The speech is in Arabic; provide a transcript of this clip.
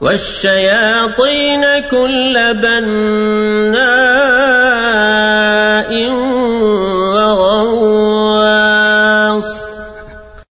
والشياطين كل بناء وغواص